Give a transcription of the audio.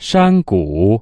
山谷。